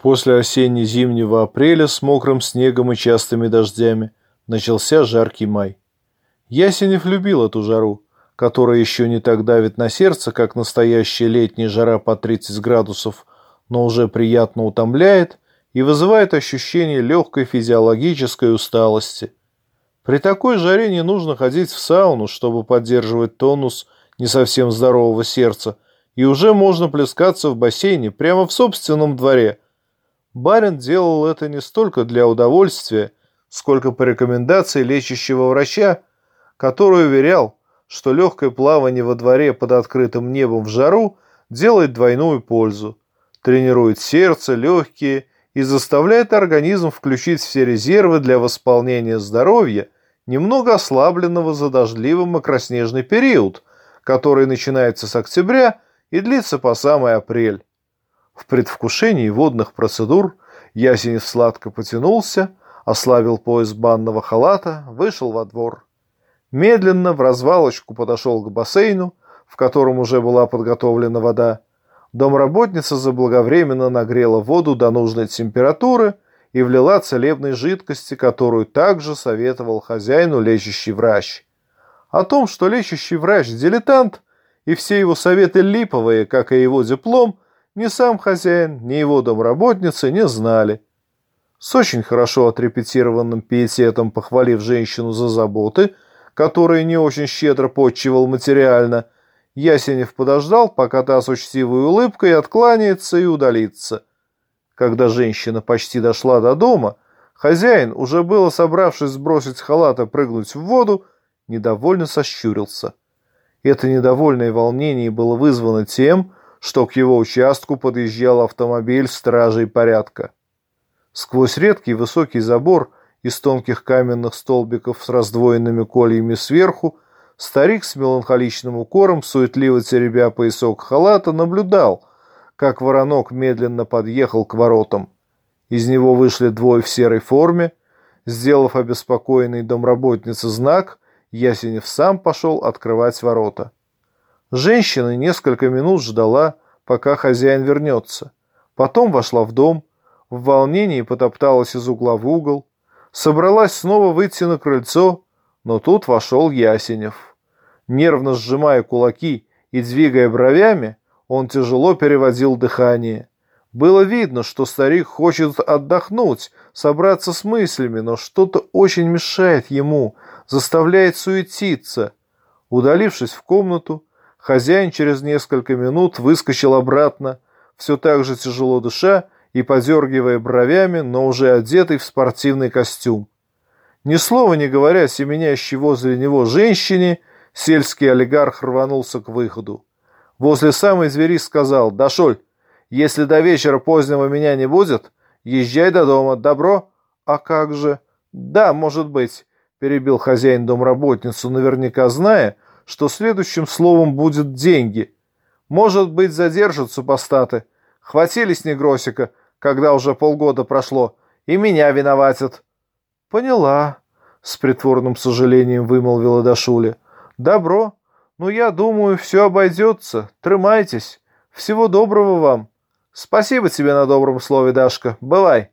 После осенне-зимнего апреля с мокрым снегом и частыми дождями начался жаркий май. Ясенев любил эту жару, которая еще не так давит на сердце, как настоящая летняя жара по 30 градусов, но уже приятно утомляет и вызывает ощущение легкой физиологической усталости. При такой жаре не нужно ходить в сауну, чтобы поддерживать тонус не совсем здорового сердца, и уже можно плескаться в бассейне прямо в собственном дворе – Барин делал это не столько для удовольствия, сколько по рекомендации лечащего врача, который уверял, что легкое плавание во дворе под открытым небом в жару делает двойную пользу, тренирует сердце, легкие и заставляет организм включить все резервы для восполнения здоровья, немного ослабленного за дождливым окроснежный период, который начинается с октября и длится по самый апрель. В предвкушении водных процедур Ясенев сладко потянулся, ослабил пояс банного халата, вышел во двор. Медленно в развалочку подошел к бассейну, в котором уже была подготовлена вода. Домработница заблаговременно нагрела воду до нужной температуры и влила целебной жидкости, которую также советовал хозяину лечащий врач. О том, что лечащий врач – дилетант, и все его советы липовые, как и его диплом – ни сам хозяин, ни его домработницы не знали. С очень хорошо отрепетированным пиететом похвалив женщину за заботы, которые не очень щедро подчивал материально, Ясенев подождал, пока та с учтивой улыбкой откланяется и удалится. Когда женщина почти дошла до дома, хозяин, уже было собравшись сбросить халат и прыгнуть в воду, недовольно сощурился. Это недовольное волнение было вызвано тем, что к его участку подъезжал автомобиль стражей порядка. Сквозь редкий высокий забор из тонких каменных столбиков с раздвоенными кольями сверху старик с меланхоличным укором, суетливо теребя поясок халата, наблюдал, как воронок медленно подъехал к воротам. Из него вышли двое в серой форме. Сделав обеспокоенный домработнице знак, Ясенев сам пошел открывать ворота. Женщина несколько минут ждала, пока хозяин вернется. Потом вошла в дом, в волнении потопталась из угла в угол, собралась снова выйти на крыльцо, но тут вошел Ясенев. Нервно сжимая кулаки и двигая бровями, он тяжело переводил дыхание. Было видно, что старик хочет отдохнуть, собраться с мыслями, но что-то очень мешает ему, заставляет суетиться. Удалившись в комнату, Хозяин через несколько минут выскочил обратно, все так же тяжело дыша и подергивая бровями, но уже одетый в спортивный костюм. Ни слова не говоря семенящей возле него женщине, сельский олигарх рванулся к выходу. Возле самой двери сказал «Дашоль, если до вечера позднего меня не будет, езжай до дома, добро?» «А как же?» «Да, может быть», — перебил хозяин домработницу, наверняка зная, — что следующим словом будет «деньги». Может быть, задержат супостаты. Хватились негросика, когда уже полгода прошло, и меня виноватят. Поняла, с притворным сожалением вымолвила Дашуля. Добро. Ну, я думаю, все обойдется. Трымайтесь. Всего доброго вам. Спасибо тебе на добром слове, Дашка. Бывай.